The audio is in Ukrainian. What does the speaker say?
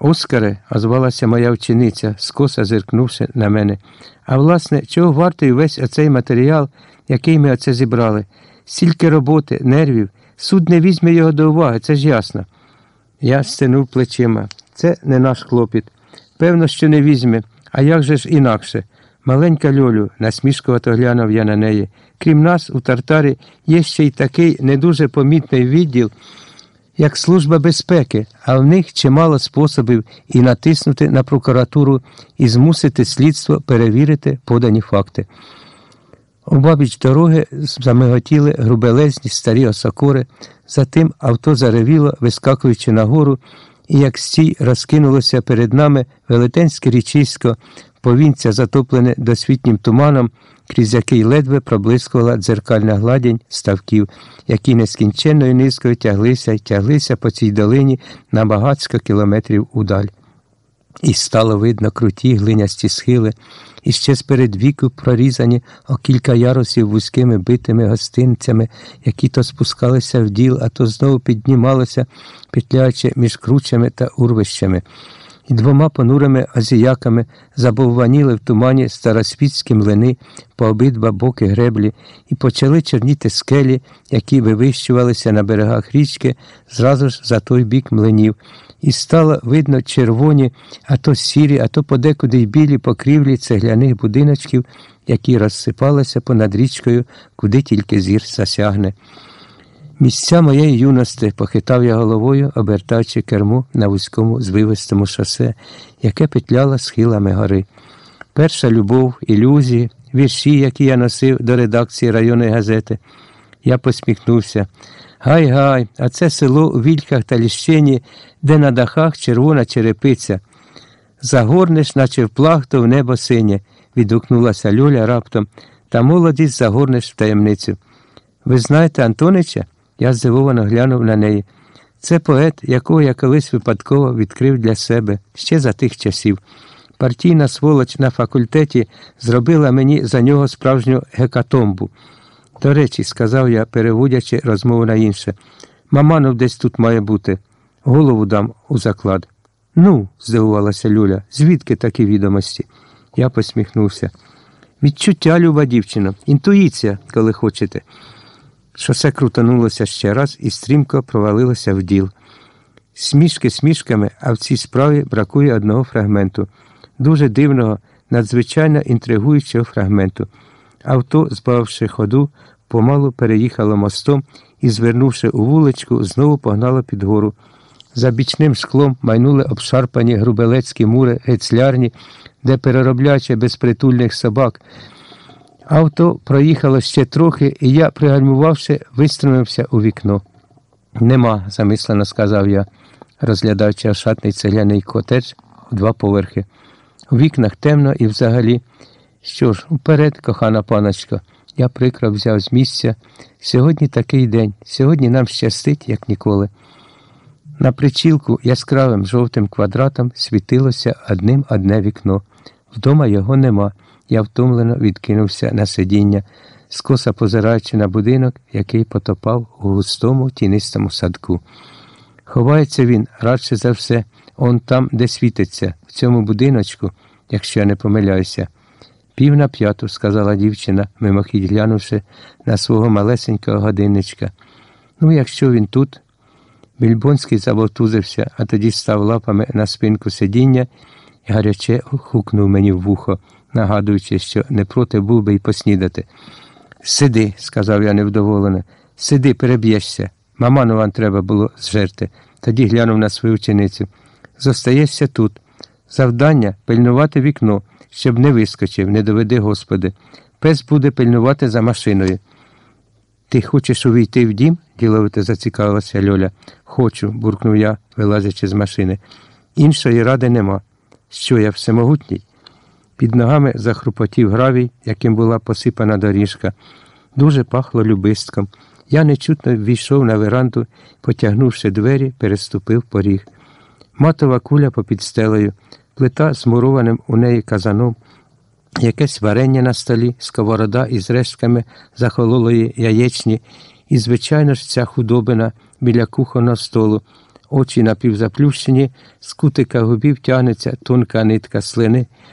Оскаре, озвалася моя вчениця, скоса зиркнувши на мене. А власне, чого вартий весь оцей матеріал, який ми оце зібрали? Стільки роботи, нервів, суд не візьме його до уваги, це ж ясно. Я стенув плечима. Це не наш хлопіт. Певно, що не візьме, а як же ж інакше? Маленька Льолю, насмішкувато глянув я на неї. Крім нас, у Тартарі є ще й такий не дуже помітний відділ, як Служба безпеки, а в них чимало способів і натиснути на прокуратуру, і змусити слідство перевірити подані факти. Обабіч дороги замиготіли грубелезні старі осокори, затим авто заревіло, вискакуючи нагору, і як стій розкинулося перед нами велетенське річисько, повінця затоплене досвітнім туманом, крізь який ледве проблискувала дзеркальна гладінь ставків, які нескінченною низкою тяглися й тяглися по цій долині на багатсько кілометрів удаль. І стало видно круті глинясті схили, і ще сперед віку прорізані о кілька ярусів вузькими битими гостинцями, які то спускалися в діл, а то знову піднімалися, петляючи між кручами та урвищами. І двома понурими азіяками забовваніли в тумані старосвітські млини по обидва боки греблі, і почали чорніти скелі, які вивищувалися на берегах річки зразу ж за той бік млинів і стало видно червоні, а то сірі, а то подекуди й білі покрівлі цегляних будиночків, які розсипалися понад річкою, куди тільки зір засягне. Місця моєї юності похитав я головою, обертаючи керму на вузькому звивистому шосе, яке петляло схилами гори. Перша любов, ілюзії, вірші, які я носив до редакції районної газети. Я посміхнувся. Гай гай, а це село у вільках та ліщині, де на дахах червона черепиця. Загорнеш, наче в плахту в небо синє, відгукнулася Люля раптом, та молодість загорнеш в таємницю. Ви знаєте Антонича? Я здивовано глянув на неї. Це поет, якого я колись випадково відкрив для себе ще за тих часів. Партійна сволоч на факультеті зробила мені за нього справжню гекатомбу. До речі, сказав я, переводячи розмову на інше. Маманов десь тут має бути. Голову дам у заклад. Ну, здивувалася Люля, звідки такі відомості? Я посміхнувся. Відчуття, люба дівчина, інтуїція, коли хочете. Шосе крутанулося ще раз і стрімко провалилося в діл. Смішки смішками, а в цій справі бракує одного фрагменту, дуже дивного, надзвичайно інтригуючого фрагменту. Авто, збавивши ходу, помалу переїхало мостом і, звернувши у вуличку, знову погнало під гору. За бічним склом майнули обшарпані грубелецькі мури гецлярні, де переробляючи безпритульних собак. Авто проїхало ще трохи, і я, пригальмувавши, виструнувся у вікно. Нема, замислено сказав я, розглядаючи ошатний цегляний котедж у два поверхи. У вікнах темно і взагалі. Що ж, уперед, кохана паночко, я прикро взяв з місця. Сьогодні такий день, сьогодні нам щастить, як ніколи. На причілку яскравим жовтим квадратом світилося одним одне вікно. Вдома його нема. Я втомлено відкинувся на сидіння, скоса позираючи на будинок, який потопав у густому тінистому садку. Ховається він радше за все, он там, де світиться, в цьому будиночку, якщо я не помиляюся. Пів на п'яту, сказала дівчина, мимохідь глянувши на свого малесенького годинничка. Ну, якщо він тут. Більбонський завовтузився, а тоді став лапами на спинку сидіння і гаряче хукнув мені в вухо, нагадуючи, що не проти був би й поснідати. Сиди, сказав я невдоволено, сиди, переб'єшся. Маману вам треба було зжерти. Тоді глянув на свою ученицю. Зостаєшся тут. Завдання пильнувати вікно, щоб не вискочив, не доведи Господи. Пес буде пильнувати за машиною. Ти хочеш увійти в дім? діловито зацікавилася Льоля. Хочу, буркнув я, вилазячи з машини. Іншої ради нема. Що я всемогутній? Під ногами захрупотів гравій, яким була посипана доріжка. Дуже пахло любистком. Я нечутно ввійшов на веранду, потягнувши двері, переступив поріг. Матова куля попід стелею, плита з мурованим у неї казаном, якесь варення на столі, сковорода із рештками захололої яєчні, і, звичайно ж, ця худобина біля кухонного столу, очі напівзаплющені, з кутика губів тягнеться тонка нитка слини,